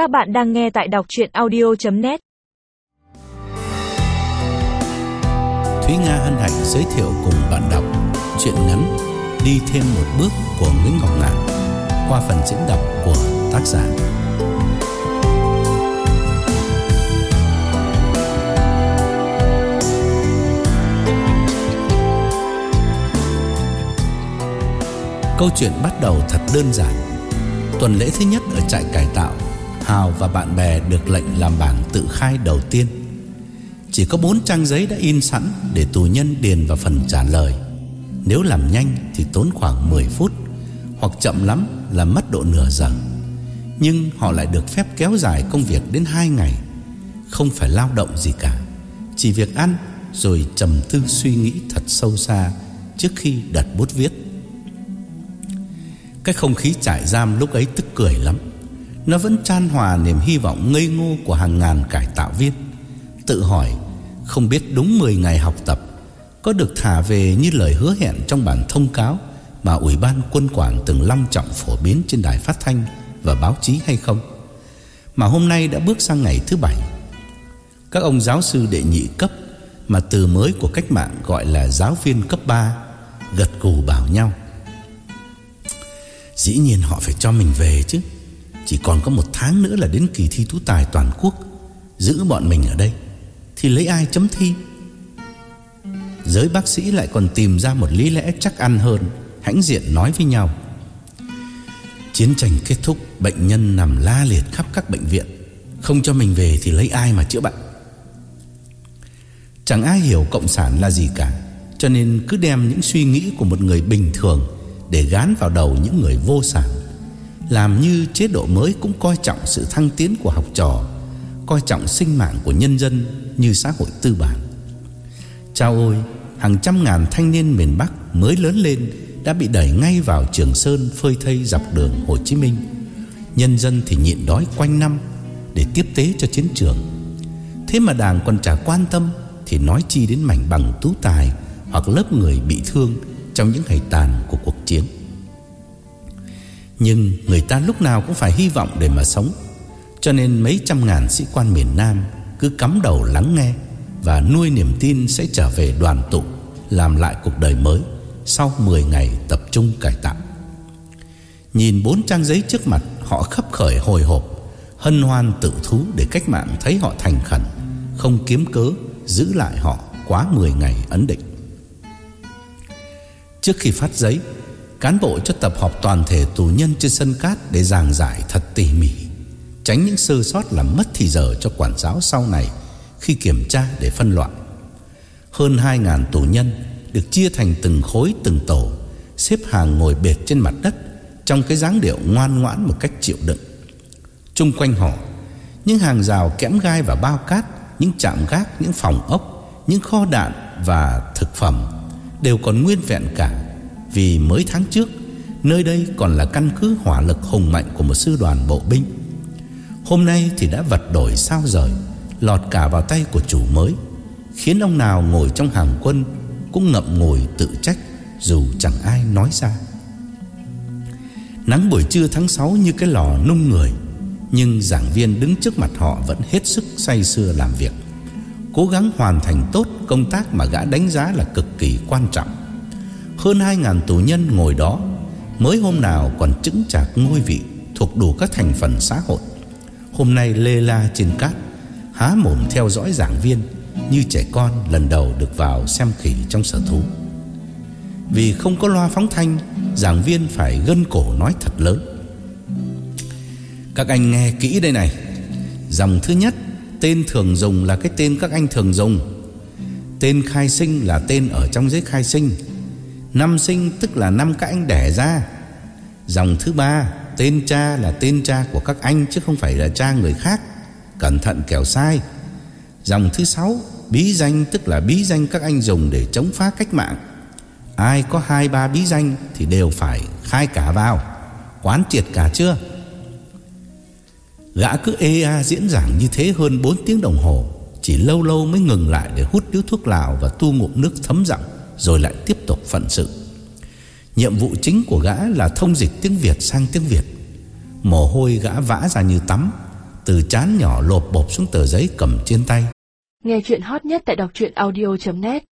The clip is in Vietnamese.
Các bạn đang nghe tại đọc chuyện audio.net Thúy Nga hân hạnh giới thiệu cùng bạn đọc chuyện ngắn Đi thêm một bước của Nguyễn Ngọc Ngạn qua phần diễn đọc của tác giả. Câu chuyện bắt đầu thật đơn giản. Tuần lễ thứ nhất ở trại cải tạo, Hào và bạn bè được lệnh làm bảng tự khai đầu tiên. Chỉ có 4 trang giấy đã in sẵn để tù nhân điền vào phần trả lời. Nếu làm nhanh thì tốn khoảng 10 phút, hoặc chậm lắm là mất độ nửa giờ. Nhưng họ lại được phép kéo dài công việc đến 2 ngày, không phải lao động gì cả, chỉ việc ăn rồi trầm tư suy nghĩ thật sâu xa trước khi đặt bút viết. Cái không khí trại giam lúc ấy tức cười lắm nó vẫn chan hòa niềm hy vọng ngây ngô của hàng ngàn cải tạo viên. Tự hỏi, Không biết đúng 10 ngày học tập, Có được thả về như lời hứa hẹn trong bản thông cáo Mà Ủy ban quân quản từng long trọng phổ biến trên đài phát thanh và báo chí hay không? Mà hôm nay đã bước sang ngày thứ bảy. Các ông giáo sư đệ nhị cấp Mà từ mới của cách mạng gọi là giáo viên cấp 3 Gật cù bảo nhau. Dĩ nhiên họ phải cho mình về chứ. Chỉ còn có một tháng nữa là đến kỳ thi tú tài toàn quốc. Giữ bọn mình ở đây, Thì lấy ai chấm thi? Giới bác sĩ lại còn tìm ra một lý lẽ chắc ăn hơn, Hãnh diện nói với nhau. Chiến tranh kết thúc, Bệnh nhân nằm la liệt khắp các bệnh viện. Không cho mình về thì lấy ai mà chữa bệnh? Chẳng ai hiểu cộng sản là gì cả, Cho nên cứ đem những suy nghĩ của một người bình thường để gán vào đầu những người vô sản. Làm như chế độ mới cũng coi trọng sự thăng tiến của học trò, coi trọng sinh mạng của nhân dân như xã hội tư bản. Chao ôi, hàng trăm ngàn thanh niên miền Bắc mới lớn lên đã bị đẩy ngay vào Trường Sơn phơi thây dọc đường Hồ Chí Minh. Nhân dân thì nhịn đói quanh năm để tiếp tế cho chiến trường. Thế mà Đảng còn chả quan tâm thì nói chi đến mảnh bằng tú tài hoặc lớp người bị thương trong những ngày tàn của cuộc chiến. Nhưng người ta lúc nào cũng phải hy vọng để mà sống, cho nên mấy trăm ngàn sĩ quan miền Nam cứ cắm đầu lắng nghe và nuôi niềm tin sẽ trở về đoàn tụ, làm lại cuộc đời mới sau 10 ngày tập trung cải tạo. Nhìn bốn trang giấy trước mặt, họ khấp khởi hồi hộp, hân hoan tự thú để cách mạng thấy họ thành khẩn, không kiếm cớ giữ lại họ quá 10 ngày ấn định. Trước khi phát giấy Cán bộ cho tập họp toàn thể tù nhân trên sân cát Để giảng giải thật tỉ mỉ Tránh những sơ sót làm mất thì giờ cho quản giáo sau này Khi kiểm tra để phân loại Hơn 2.000 tù nhân Được chia thành từng khối từng tổ Xếp hàng ngồi bệt trên mặt đất Trong cái dáng điệu ngoan ngoãn một cách chịu đựng. Trung quanh họ Những hàng rào kẽm gai và bao cát Những chạm gác, những phòng ốc Những kho đạn và thực phẩm đều còn nguyên vẹn cả vì mới tháng trước nơi đây còn là căn cứ hỏa lực hùng mạnh của một sư đoàn bộ binh. Hôm nay thì đã vật đổi sao rời, lọt cả vào tay của chủ mới, khiến ông nào ngồi trong hàng quân cũng ngậm ngùi tự trách dù chẳng ai nói ra. Nắng buổi trưa tháng 6 như cái lò nung người, nhưng giảng viên đứng trước mặt họ vẫn hết sức say sưa làm việc cố gắng hoàn thành tốt công tác mà gã đánh giá là cực kỳ quan trọng. Hơn hai ngàn tù nhân ngồi đó, mới hôm nào còn chứng chạc ngôi vị thuộc đủ các thành phần xã hội. Hôm nay lê la trên cát, há mồm theo dõi giảng viên như trẻ con lần đầu được vào xem khỉ trong sở thú. Vì không có loa phóng thanh, giảng viên phải gân cổ nói thật lớn. Các anh nghe kỹ đây này. Dòng thứ nhất Tên thường dùng là cái tên các anh thường dùng Tên khai sinh là tên ở trong giấy khai sinh Năm sinh tức là năm các anh đẻ ra. Dòng thứ ba, Tên cha là tên cha của các anh Chứ không phải là cha người khác. Cẩn thận kẻo sai. Dòng thứ sáu, Bí danh tức là bí danh các anh dùng để chống phá cách mạng. Ai có hai ba bí danh Thì đều phải khai cả vào. Quán triệt cả chưa? Gã cứ ê a diễn giảng như thế hơn 4 tiếng đồng hồ, Chỉ lâu lâu mới ngừng lại để hút điếu thuốc lào và tu ngụm nước thấm rộng rồi lại tiếp tục phận sự. Nhiệm vụ chính của gã là thông dịch tiếng Việt sang tiếng Việt. Mồ hôi gã vã ra như tắm, Từ chán nhỏ lộp bộp xuống tờ giấy cầm trên tay. Nghe chuyện hot nhất tại đọc audio.net